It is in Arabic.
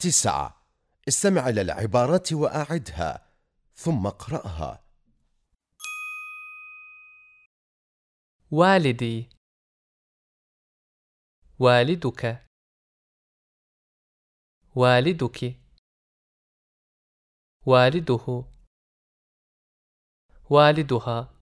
تسعة. استمع إلى العبارات وأعدها ثم اقرأها. والدي. والدك. والدك. والده. والدها.